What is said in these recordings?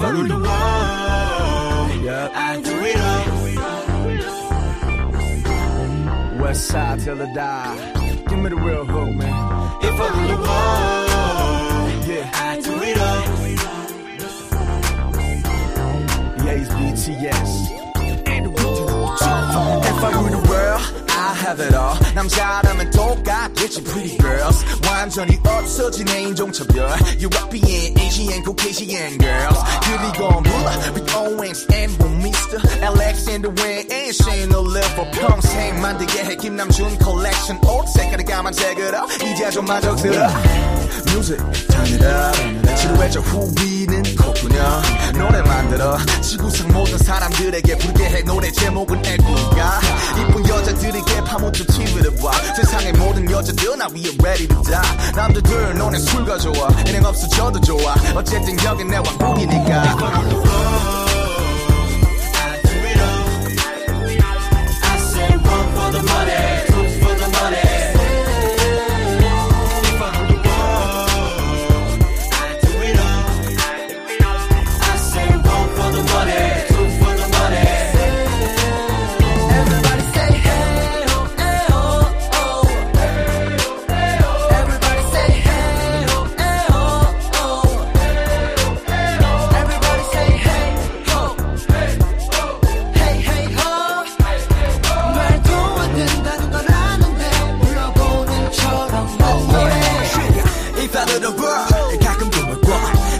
Rule the world, Yeah. I do it all. West side till I die. Give me the real hook, man. If I rule the world, Yeah. I do it all. Yeah, it's BTS. All. 남자라면 똑같겠지, pretty girls. 완전히 없어진 인종차별. European, Asian, Caucasian girls. 그리고 몰라, with Owens and Mr. Alexander Wayne and Shane Oliver. 평생 만들게 해 김남준 컬렉션. 옷 색깔이 까만색으로. 이제 좀 만족스러. Music, turn it up. 지루해져 후비는 콧구녕. 노래 만들어. 지구상 모든 사람들에게 부르게 해 노래 제목은 애꾸 나 위에 ready to die. 남자들 너네 술 가져와. 은행 없어져도 좋아. 어쨌든 여긴 내 왕국이니까.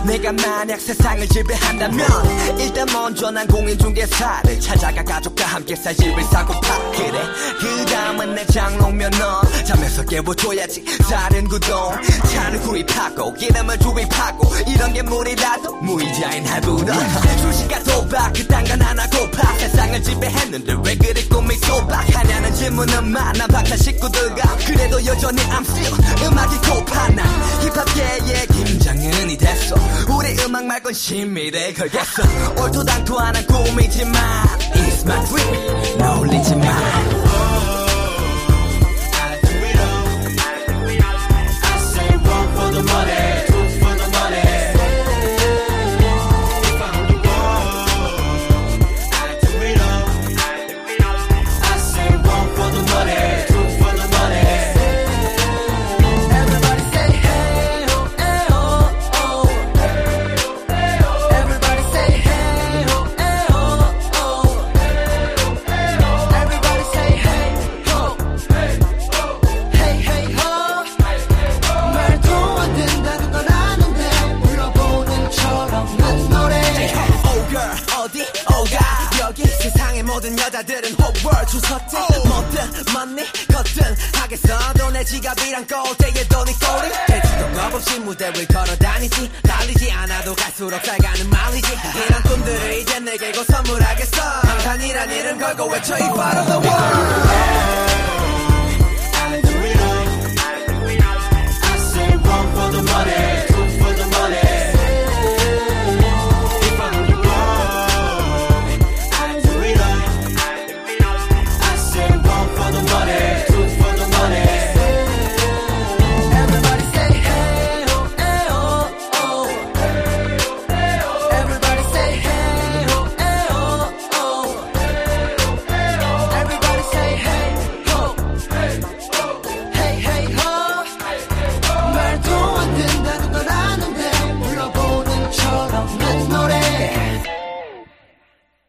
내가 만약 세상을 지배한다면 일단 먼저 난 공인중개사를 찾아가 가족과 함께 살 집을 사고 파. 그래 그 다음은 내 장롱면 넌 잠에서 깨워줘야지. 다른 구동 차를 구입하고 기름을 주입하고 이런 게 무리라도 무이자인 할부로 수시가 도박 그딴 건 하나 고파. 세상을 지배했는데 왜 그리 꿈이 소박하냐는 질문은 많아. 박사 식구들과 그래도 여전히 I'm still 음악이 고파. 난 힙합계의 김장은이 됐어. 우리 음악 말곤 신미래 걸겠어. 얼토당토 않은 꿈이지만 It's my dream. 놀리지 마 모든 여자들은 whole world 주섰지 뭐든 money 거든 하겠어. 내 지갑이랑 꼴대에 돈이 꼬리 대지도 겁 없이 무대를 걸어다니지. 달리지 않아도 갈수록 살가는 말이지. 이런 꿈들을 이제 내게 곧 선물하겠어. 방탄이란 이름 걸고 외쳐 이 of the world